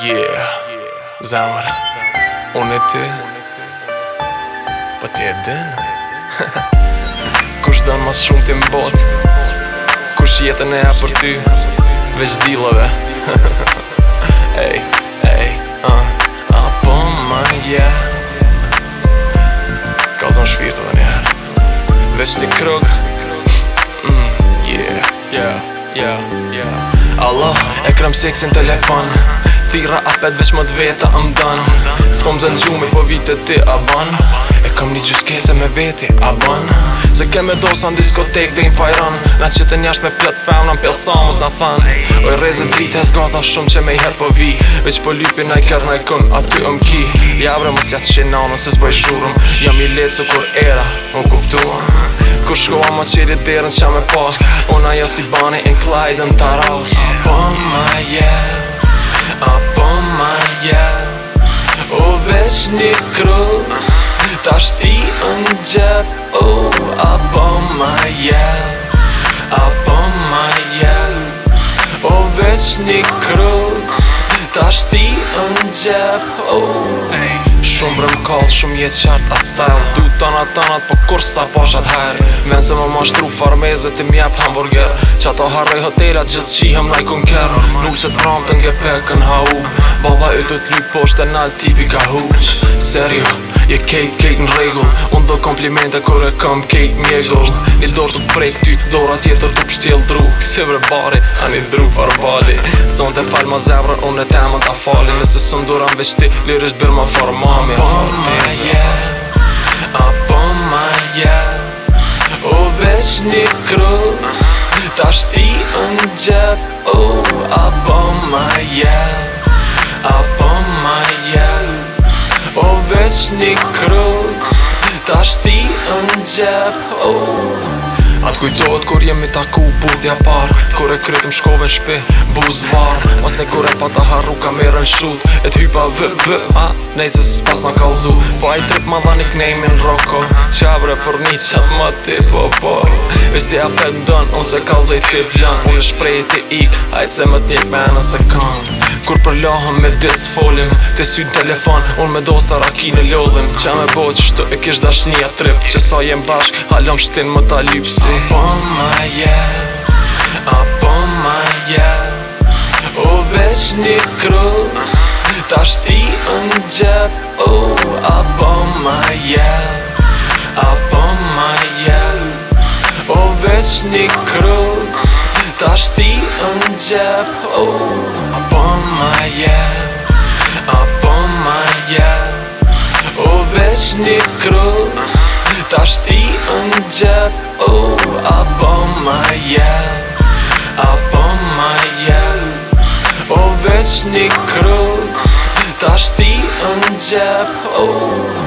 Yeah, Zaur, unë e ti, po ti e dën Kush dënë mas shumë ti mbot, kush jetën e a për ty, veç dilove Ej, ej, uh. a më ja, ka zonë shpirë të vënja, veç një krog mm. Yeah, yeah, yeah Allah, e kremë seksin telefon tira apet veç më dveta më danë S'kom zënë gjumi po vite ti a banë E kam një gjyskese me veti a Se kem e dosa në diskotek dhe im fajran Na që të njasht me pjatë fel në pjatë samës në thanë Oj reze vite e zgata shumë që me i herë po vi Veç po lypi na i kërë na i këmë aty o ki Javre mës jatë që nanë nëse s'boj shurëm Jam i letë së kur era më kuptua Kur shkoha ma qiri derën që me pas Ona jo si bani in Clyde në taras Apo ma yeah. veç një kru Ta shti në gjep U, uh, apo ma jel Apo ma jel O veç një kru Ta shti në gjep U, uh, Shumë brëm kall, shumë jetë qartë a style Du të anat po kur s'ta pashat her Men se më ma shtru farmezet i mjep hamburger Qa ta hotelat gjithë qihëm na i kun kërë Nuk se t'ram të nge pekën ha u Baba e du t'lyt po shte nalë tipi ka huq Serio, je kejt kejt në regull Unë do komplimente kër e këm kejt një gjorsht Një dorë të t'prejk ty t'dora tjetër t'u pështjel dru Se vre bari, a një dru par bali Son të falë ma zemrën, unë e temën t'a fali Nëse ma forma want me on my yeah up on my yeah oh bitch need crew tash ti un jet oh up on my yeah up on my yeah oh bitch need crew tash ti un jet oh Atë kujtojt kur jemi taku budhja par Kur e krytëm shkove në shpi buz var Mas ne kur pa pata harru ka mirën shut E t'hypa vë vë a Nejse se pas nga kalzu Po a i trip ma dhani knejmi në roko Qabre për një qatë më ti po po është dhja për ndon Unë se kallë dhe i vlon Unë është prej të ik Ajtë se më të me në sekund Kur për lohëm me ditë s'folim Te sy në telefon Unë me dosta raki në lodhim Qa me bo që shtu e kish dash një atrip Që sa jem bashk Halom shtin më ta lypsi Apo ma jem Apo ma jem O, veç një kru Ta shti në gjep U apo ma jem veç një kru Ta shti në oh. Apo ma jep Apo ma jep O veç një kru Ta shti në oh. Apo ma jep Apo ma jep O veç një kru Ta shti në oh.